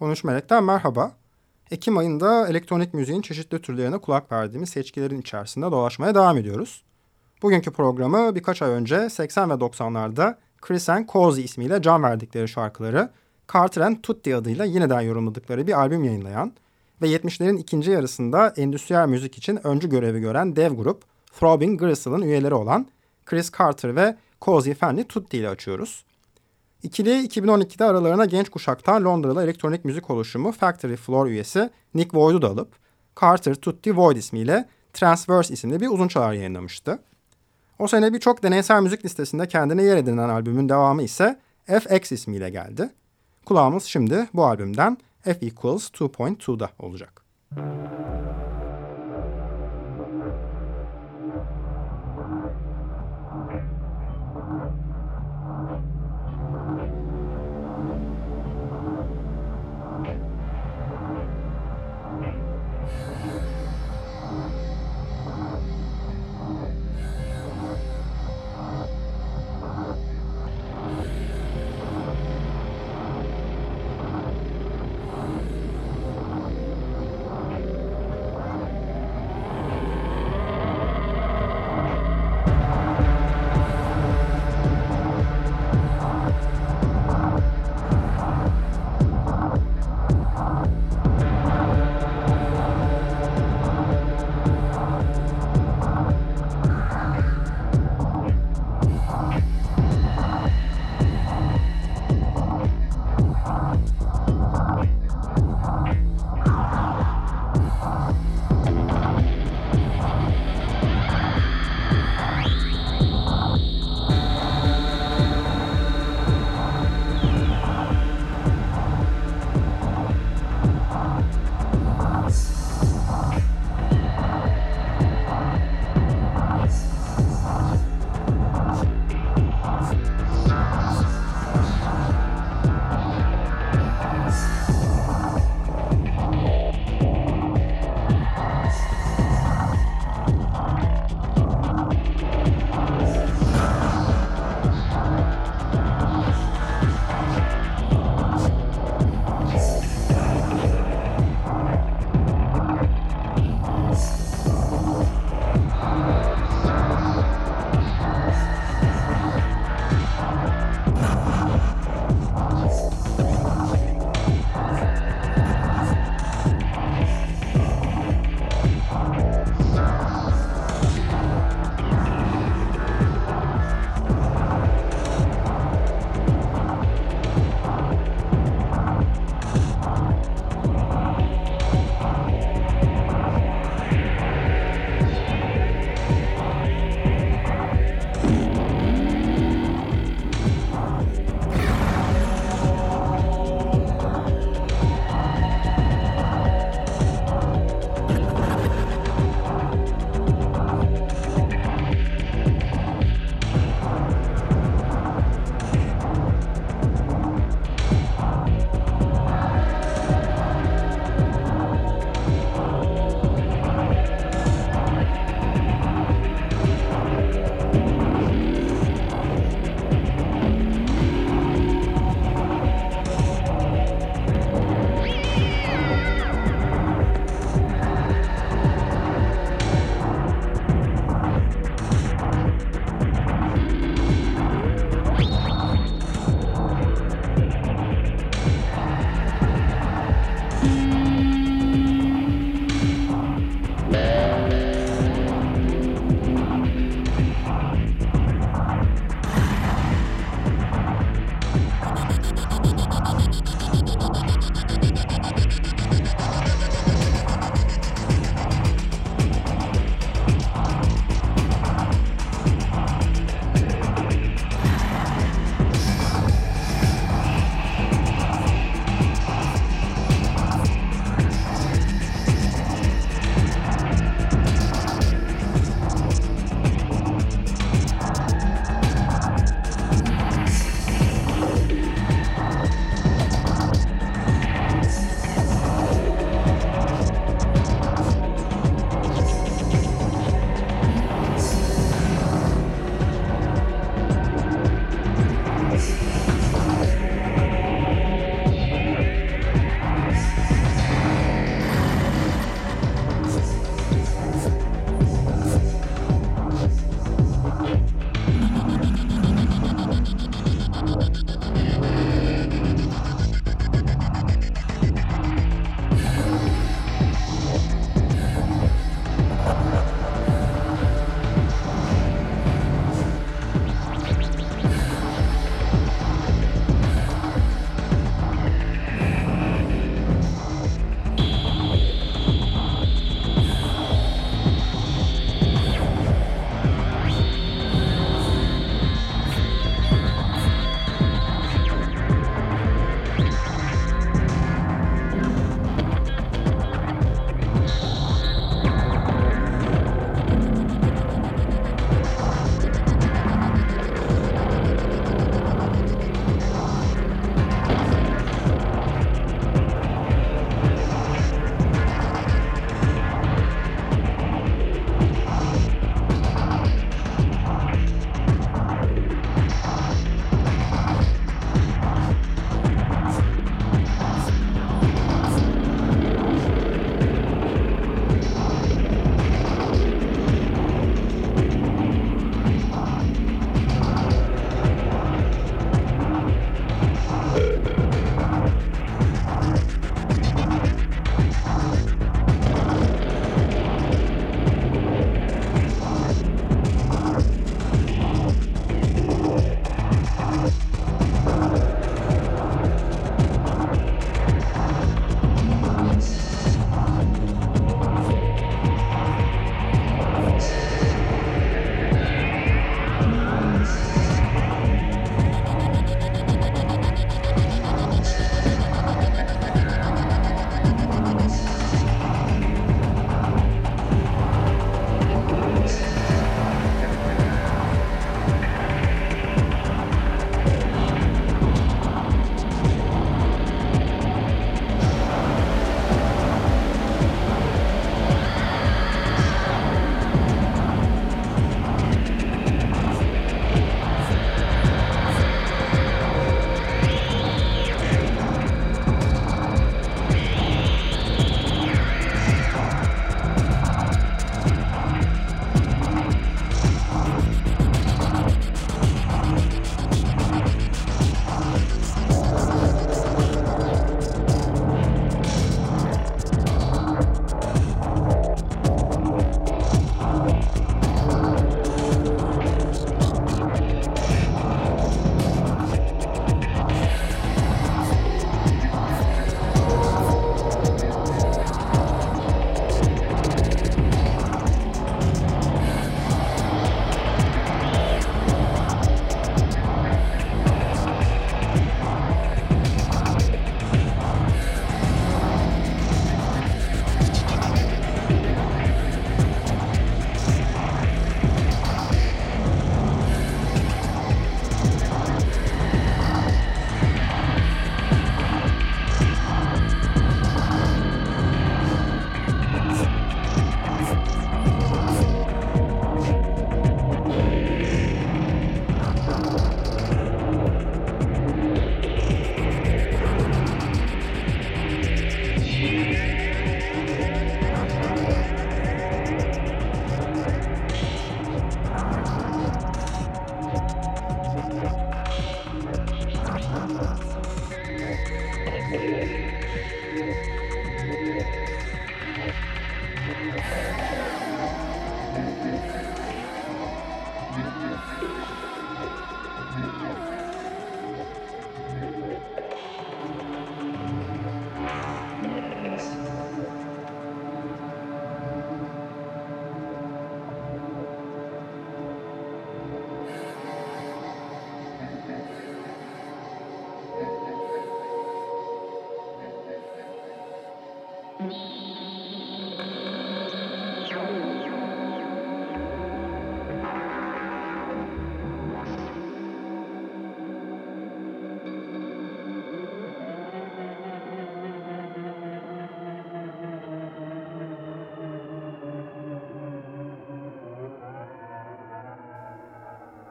13 Melek'ten merhaba. Ekim ayında elektronik müziğin çeşitli türlerine kulak verdiğimiz seçkilerin içerisinde dolaşmaya devam ediyoruz. Bugünkü programı birkaç ay önce 80 ve 90'larda Chris and Cozy ismiyle can verdikleri şarkıları Carter and Tutti adıyla yeniden yorumladıkları bir albüm yayınlayan ve 70'lerin ikinci yarısında endüstriyel müzik için öncü görevi gören dev grup Throbbing Gristle'ın üyeleri olan Chris Carter ve Cozy Fanny Tutti ile açıyoruz. İkili 2012'de aralarına genç kuşaktan Londralı elektronik müzik oluşumu Factory Floor üyesi Nick Void'u da alıp Carter Tutti Void ismiyle Transverse isimli bir uzun çalar yayınlamıştı. O sene birçok deneysel müzik listesinde kendine yer edinen albümün devamı ise FX ismiyle geldi. Kulağımız şimdi bu albümden F equals 2.2'da olacak. Müzik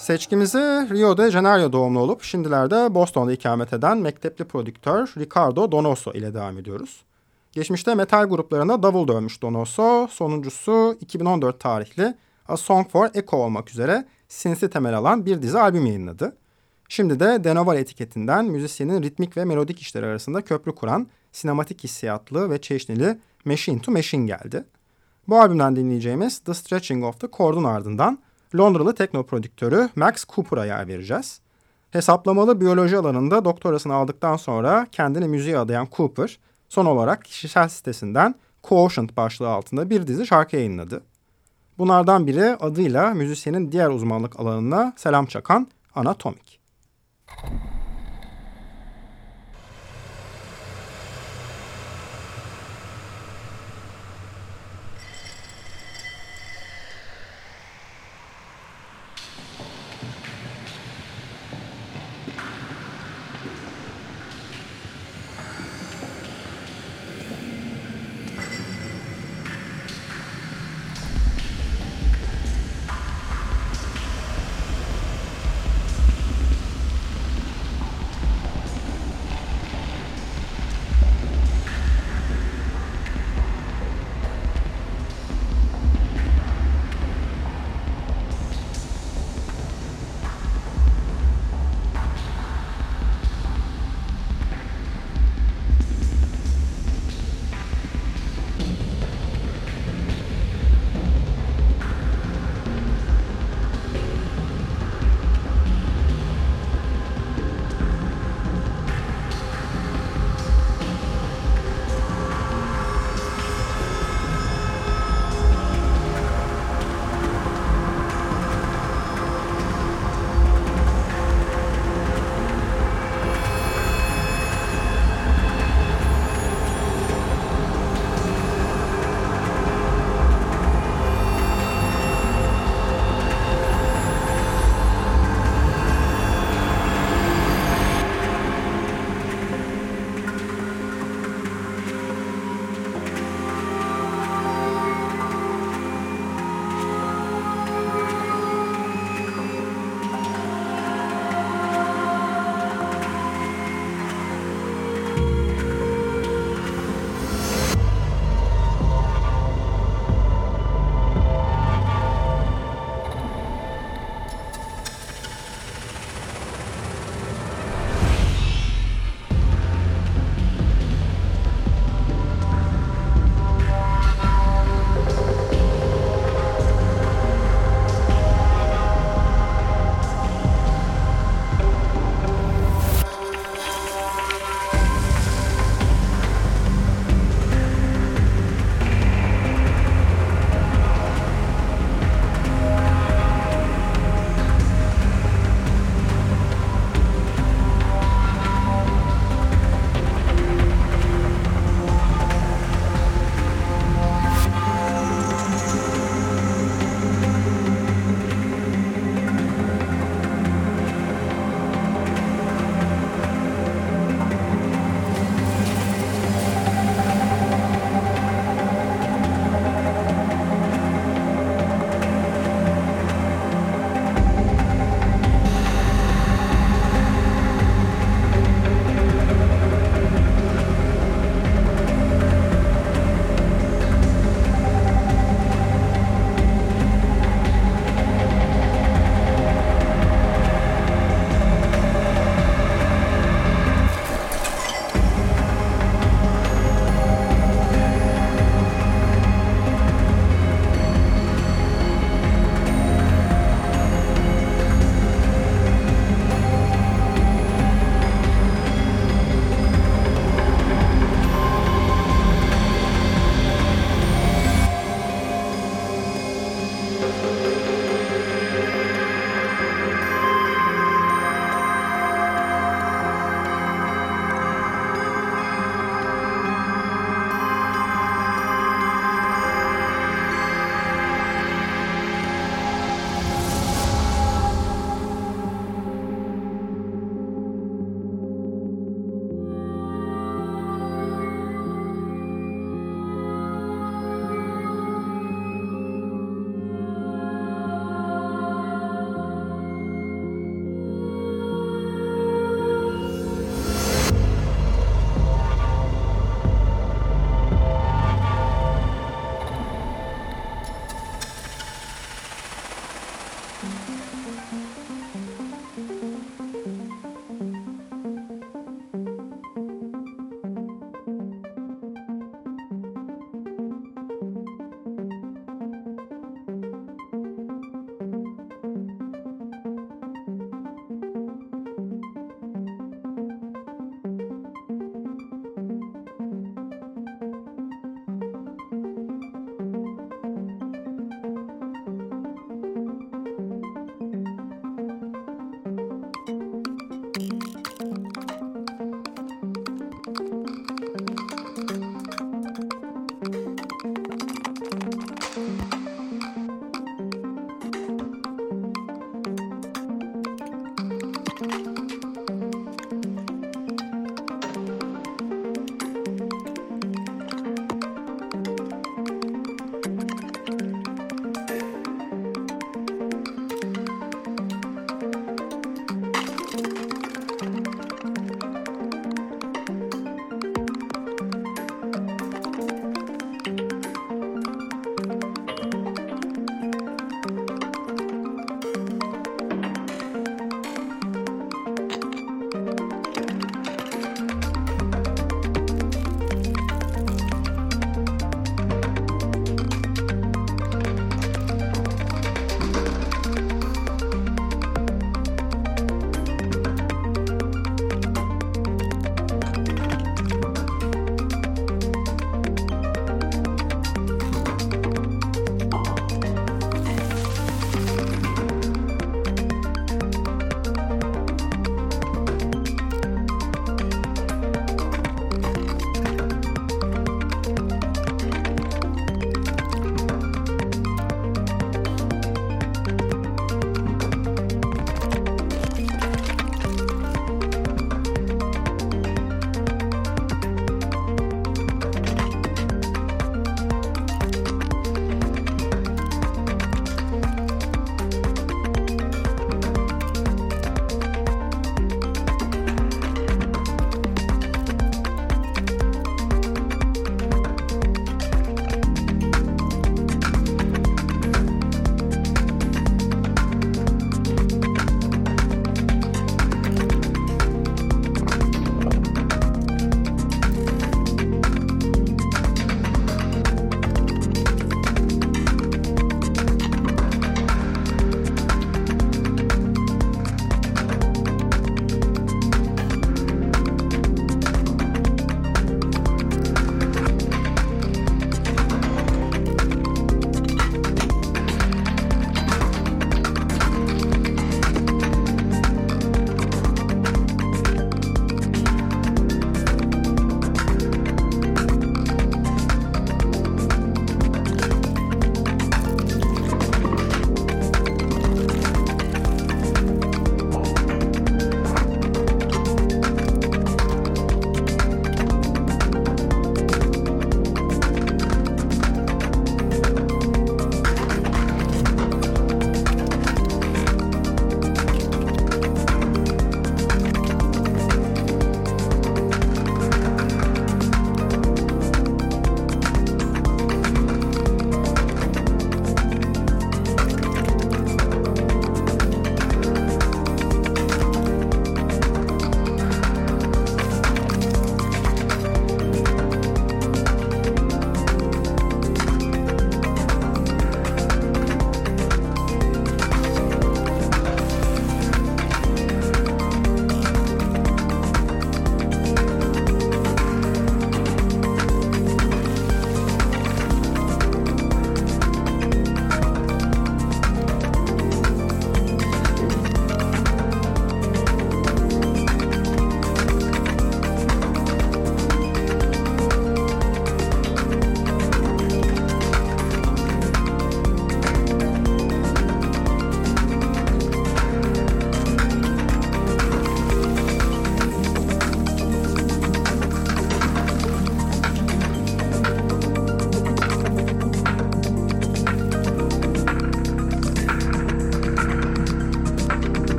Seçkimizi Rio de Janeiro doğumlu olup şimdilerde Boston'da ikamet eden mektepli prodüktör Ricardo Donoso ile devam ediyoruz. Geçmişte metal gruplarına davul dövmüş Donoso, sonuncusu 2014 tarihli A Song for Echo olmak üzere sinsi temel alan bir dizi albüm yayınladı. Şimdi de Denoval etiketinden müzisyenin ritmik ve melodik işleri arasında köprü kuran sinematik hissiyatlı ve çeşnili Machine to Machine geldi. Bu albümden dinleyeceğimiz The Stretching of the Chord'un ardından Londralı tekno prodüktörü Max Cooper'a yer vereceğiz. Hesaplamalı biyoloji alanında doktorasını aldıktan sonra kendini müziğe adayan Cooper, son olarak kişisel sitesinden Quotient başlığı altında bir dizi şarkı yayınladı. Bunlardan biri adıyla müzisyenin diğer uzmanlık alanına selam çakan Anatomik.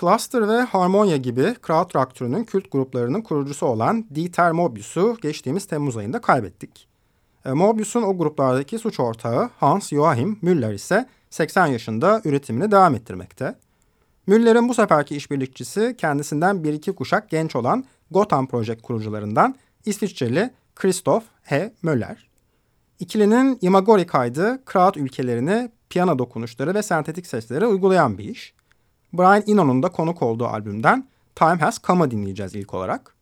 Cluster ve Harmonia gibi krautrock türünün kült gruplarının kurucusu olan Dieter Mobius'u geçtiğimiz Temmuz ayında kaybettik. E, Mobius'un o gruplardaki suç ortağı Hans Joachim Müller ise 80 yaşında üretimini devam ettirmekte. Müller'in bu seferki işbirlikçisi kendisinden bir iki kuşak genç olan Gotham Project kurucularından İsviçreli Christoph H. Müller. İkilinin Imagori kaydı Kraut ülkelerini piyano dokunuşları ve sentetik sesleri uygulayan bir iş. Brian Eno'nun da konuk olduğu albümden Time Has Come'ı dinleyeceğiz ilk olarak.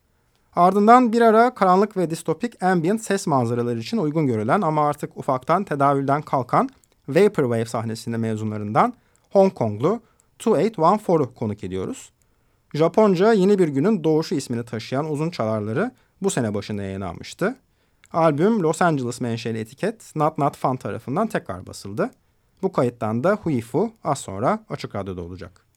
Ardından bir ara karanlık ve distopik ambient ses manzaraları için uygun görülen ama artık ufaktan tedavülden kalkan Vaporwave sahnesinde mezunlarından Hong Konglu 2814'u konuk ediyoruz. Japonca Yeni Bir Günün Doğuşu ismini taşıyan uzun çalarları bu sene başında yayınlanmıştı. Albüm Los Angeles menşeli etiket Not Not Fun tarafından tekrar basıldı. Bu kayıttan da Huifu az sonra Açık Radyo'da olacak.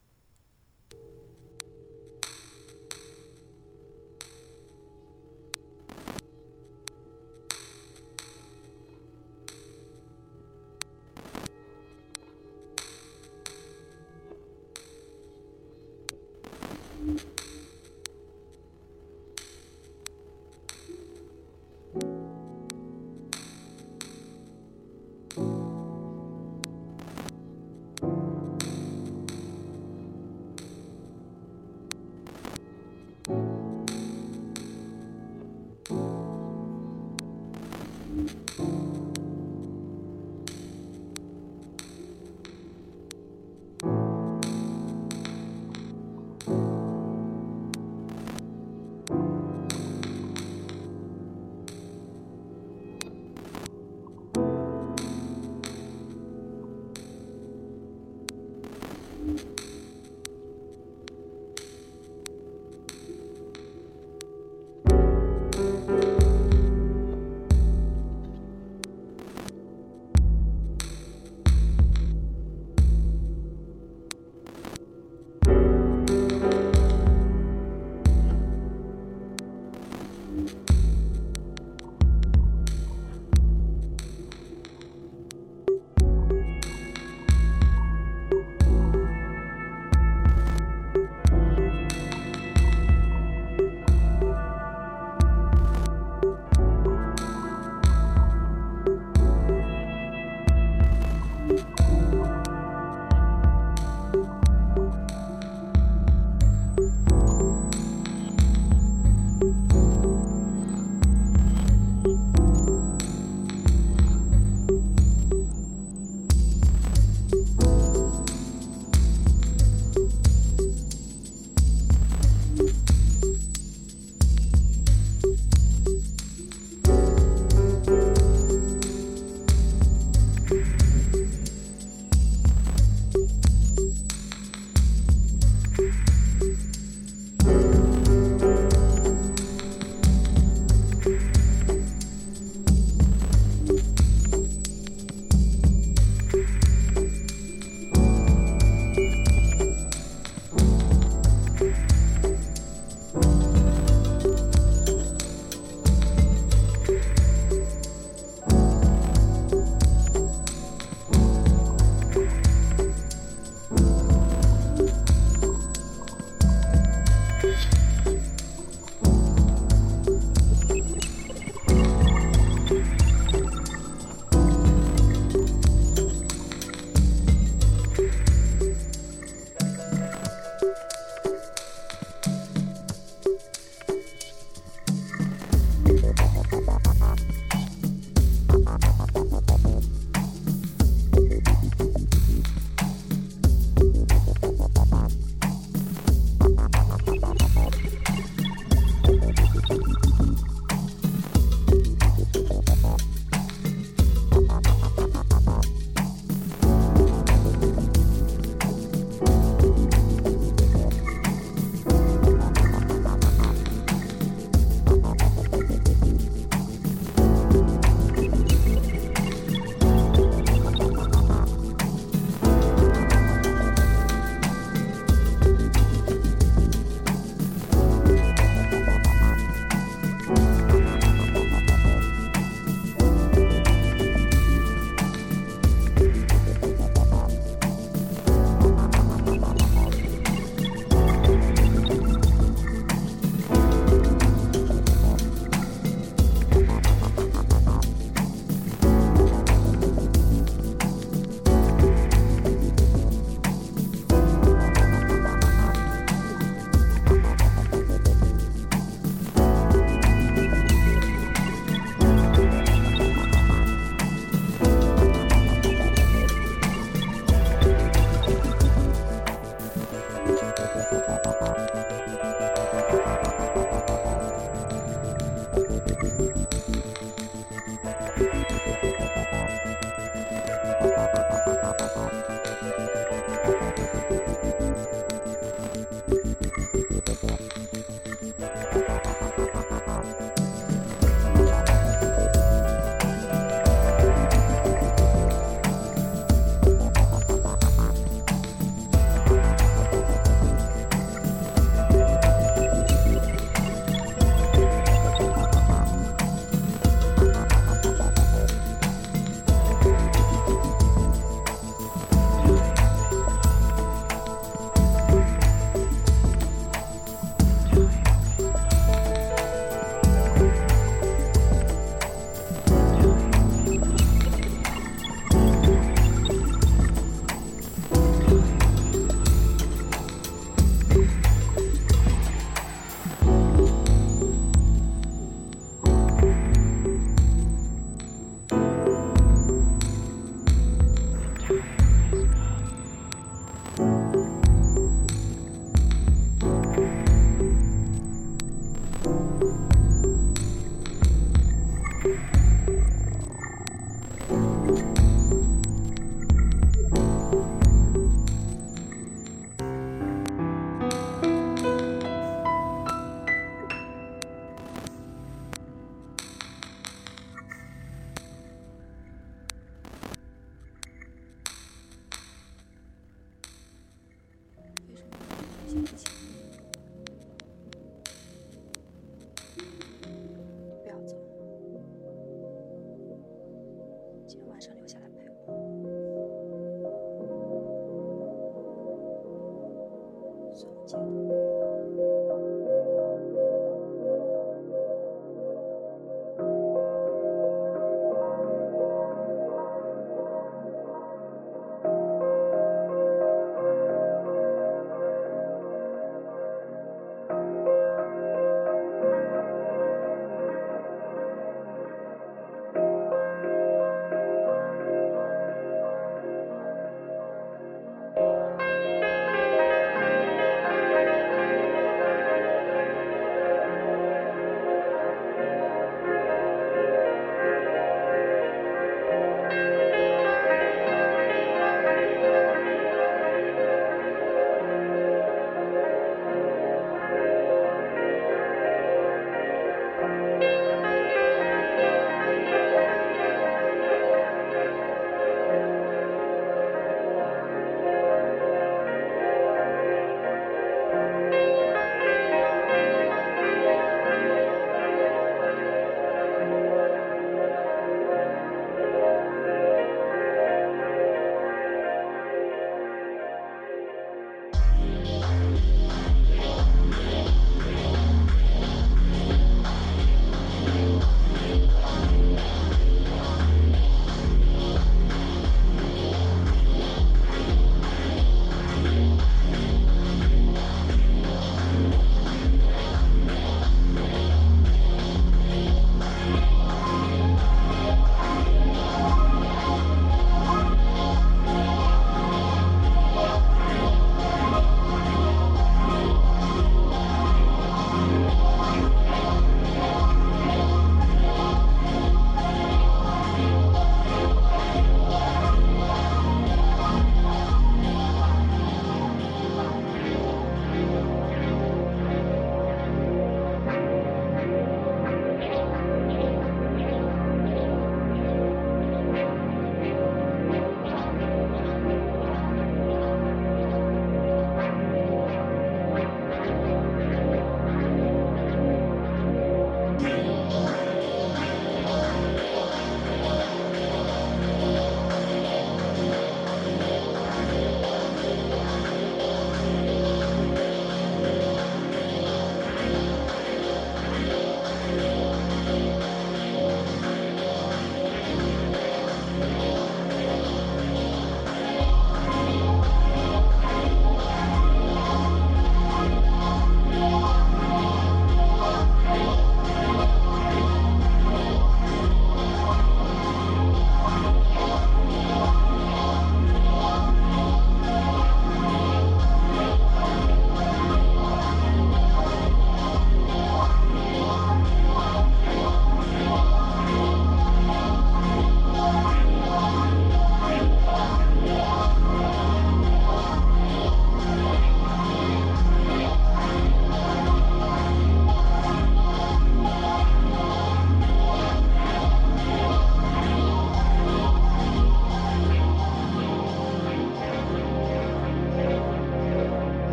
Спасибо.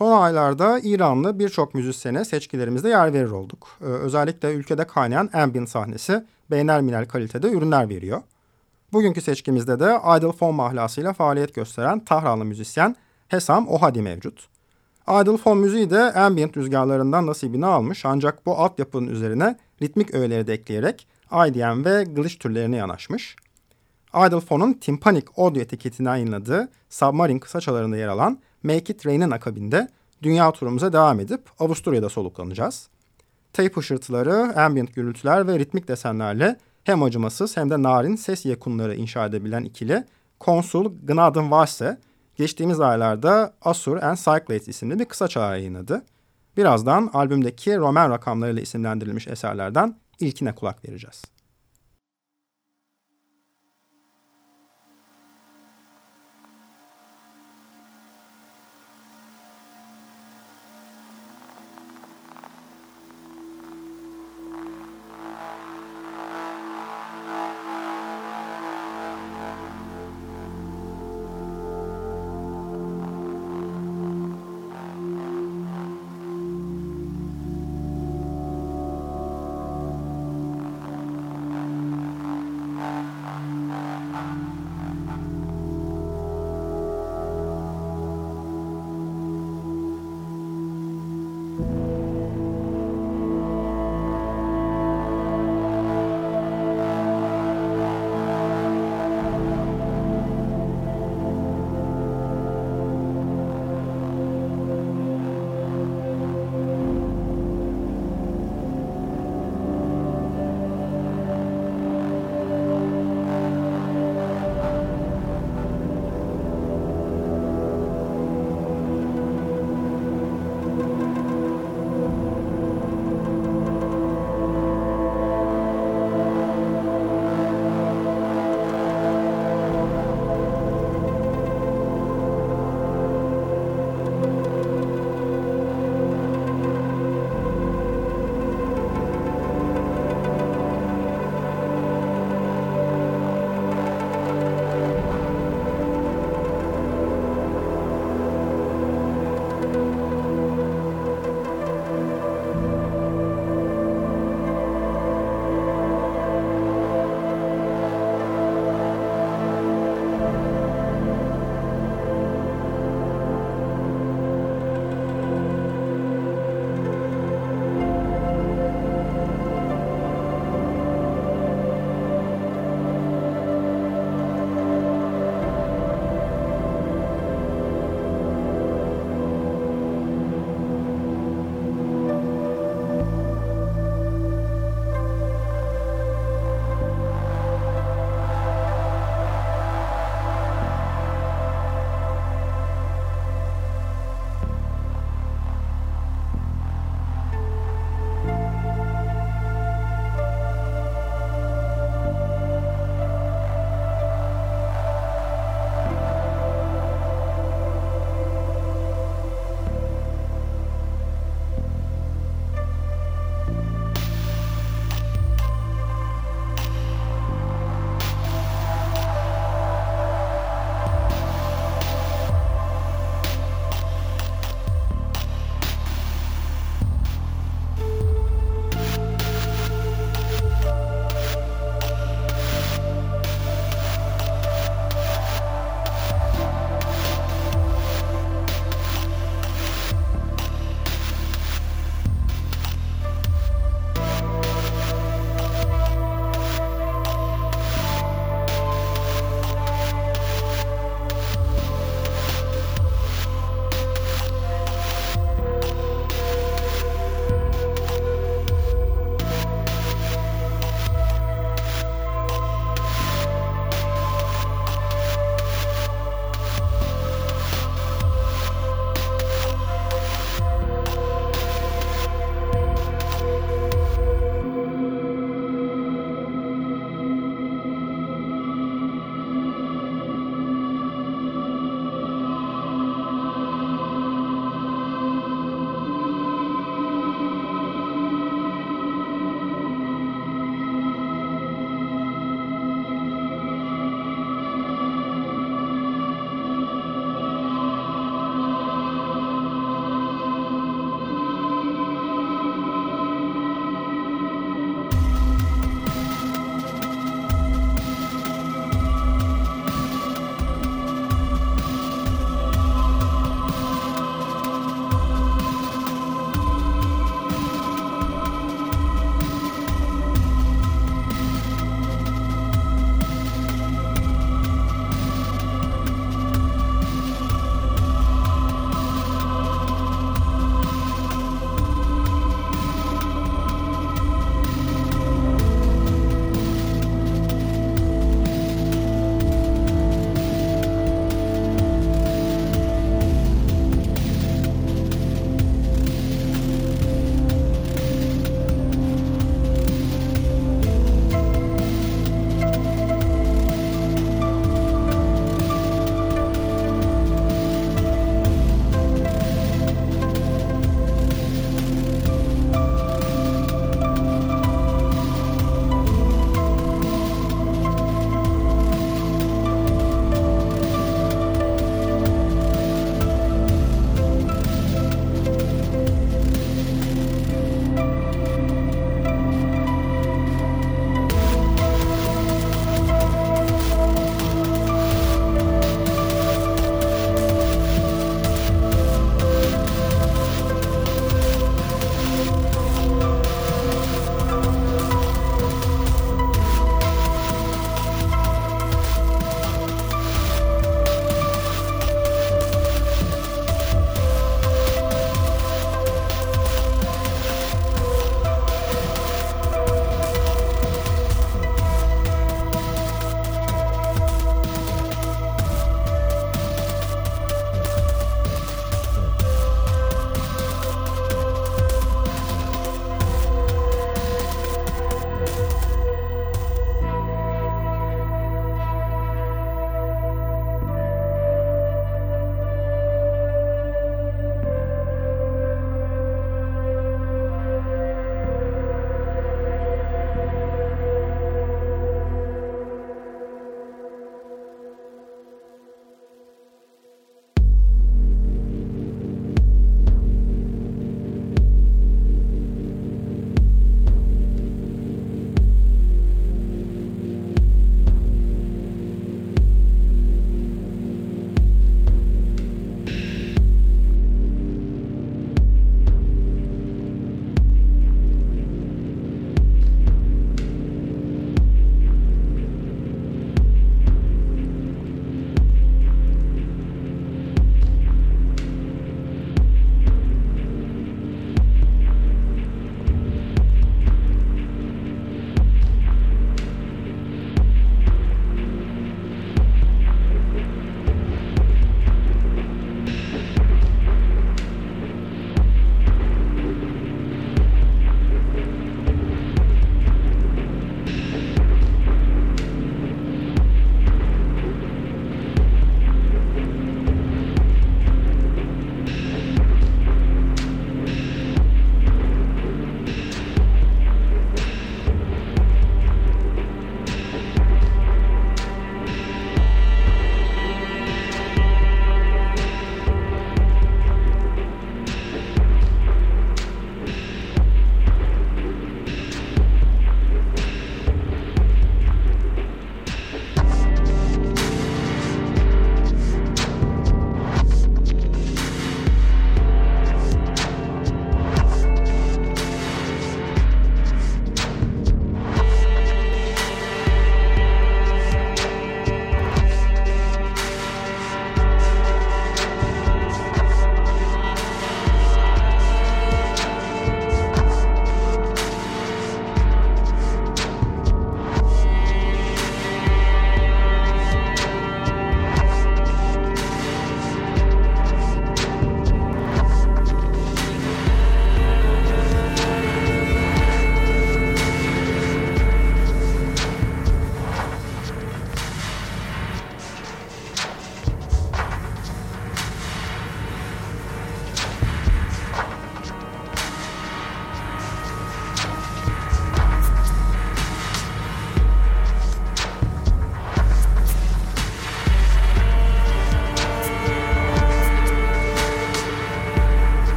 Son aylarda İranlı birçok müzisyene seçkilerimizde yer verir olduk. Ee, özellikle ülkede kaynayan ambient sahnesi beynelminel kalitede ürünler veriyor. Bugünkü seçkimizde de Idle Phone mahlasıyla faaliyet gösteren Tahranlı müzisyen Hesam Ohadi mevcut. Idle Phone müziği de ambient rüzgarlarından nasibini almış ancak bu altyapının üzerine ritmik öğeleri de ekleyerek IDM ve glitch türlerine yanaşmış. Idle Phone'un Tympanic Audio etiketinden yayınladığı Submarine kısaçalarında yer alan Make It Rain'in akabinde dünya turumuza devam edip Avusturya'da soluklanacağız. Tape ışırtıları, ambient gürültüler ve ritmik desenlerle hem acımasız hem de narin ses yekunları inşa edebilen ikili Konsul Gnaden Vase geçtiğimiz aylarda Asur and Cyclades isimli bir kısa çağrı yayınladı. Birazdan albümdeki Roman rakamlarıyla isimlendirilmiş eserlerden ilkine kulak vereceğiz.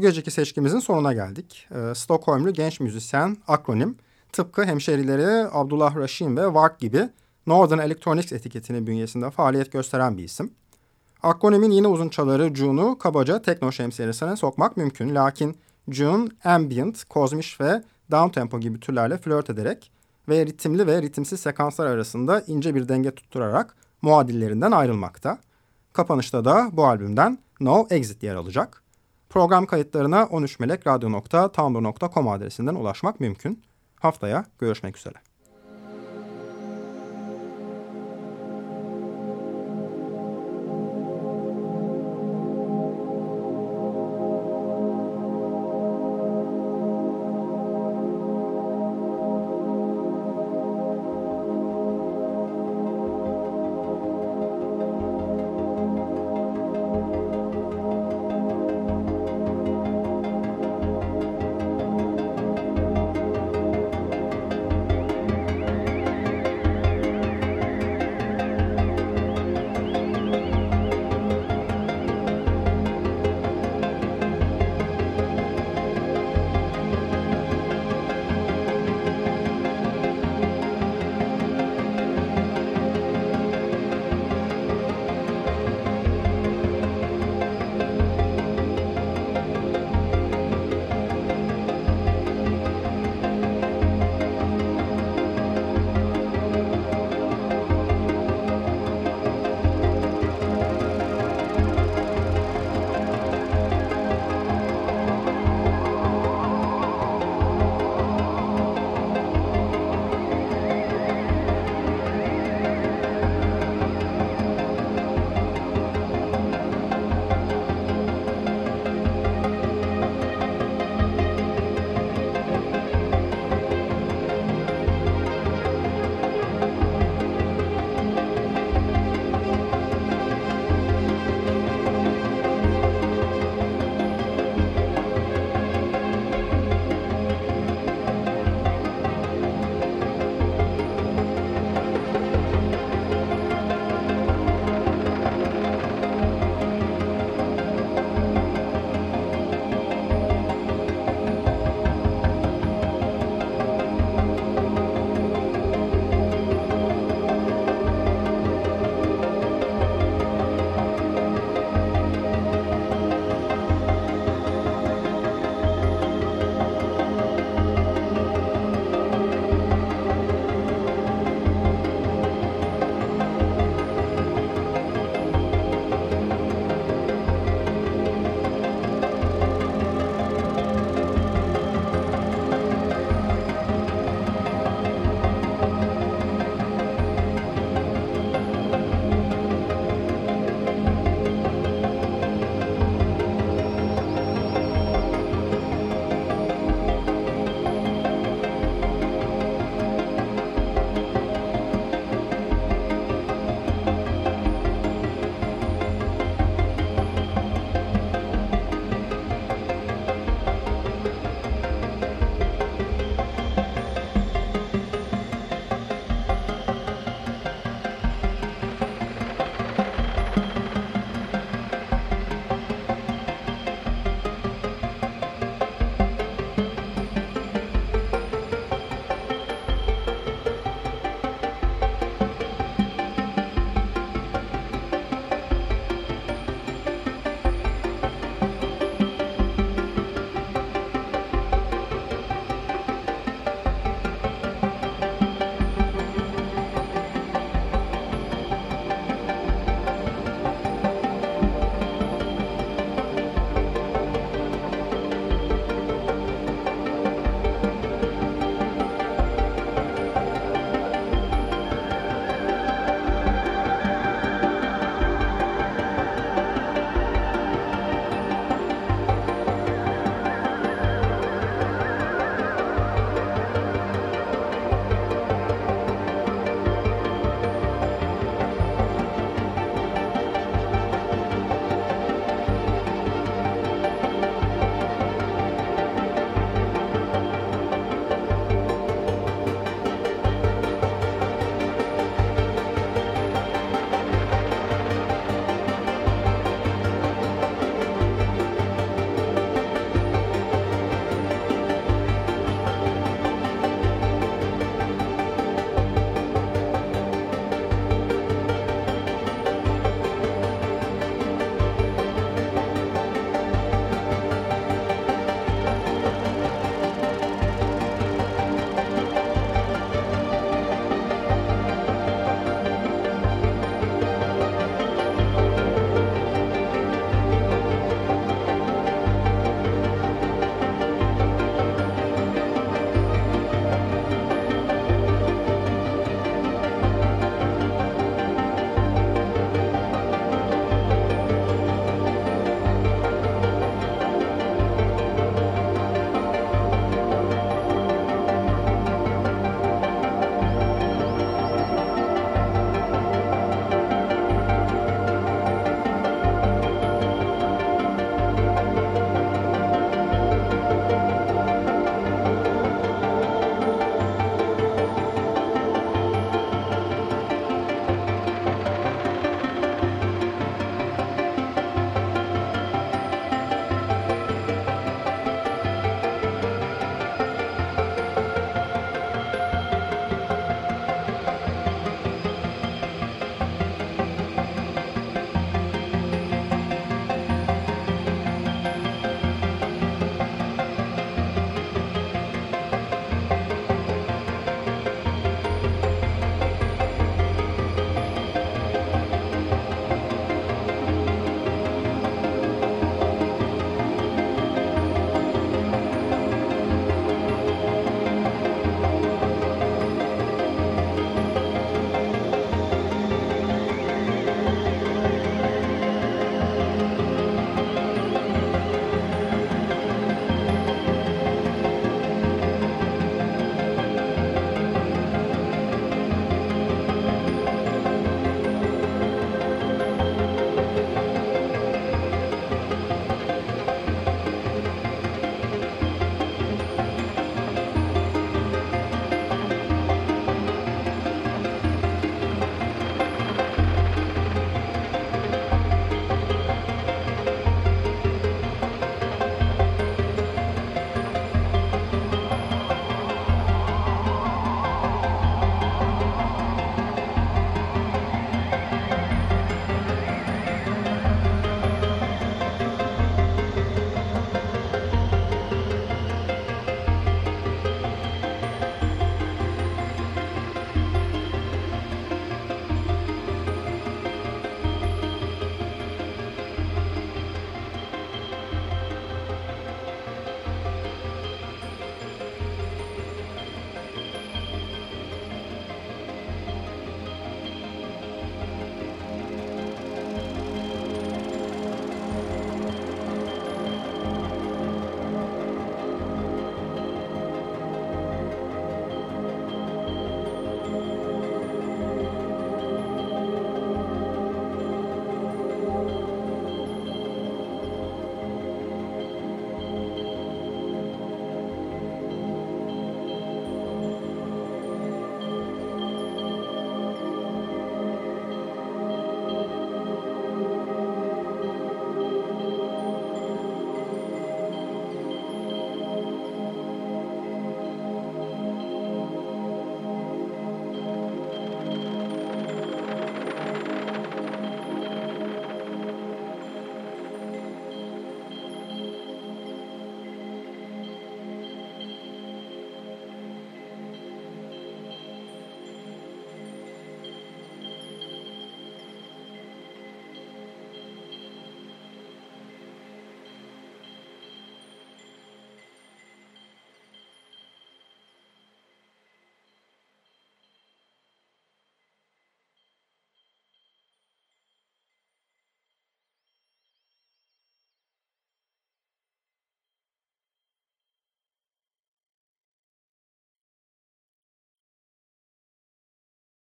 Bu geceki seçkimizin sonuna geldik. Ee, Stockholmlu genç müzisyen Akronim, tıpkı hemşerileri Abdullah Raşim ve Vark gibi Northern Electronics etiketinin bünyesinde faaliyet gösteren bir isim. Akronim'in yine uzun çaları June'u kabaca tekno şemsiyesine sokmak mümkün. Lakin June, ambient, kozmiş ve downtempo gibi türlerle flört ederek ve ritimli ve ritimsiz sekanslar arasında ince bir denge tutturarak muadillerinden ayrılmakta. Kapanışta da bu albümden No Exit yer alacak. Program kayıtlarına 13melekradyo.tumblr.com adresinden ulaşmak mümkün. Haftaya görüşmek üzere.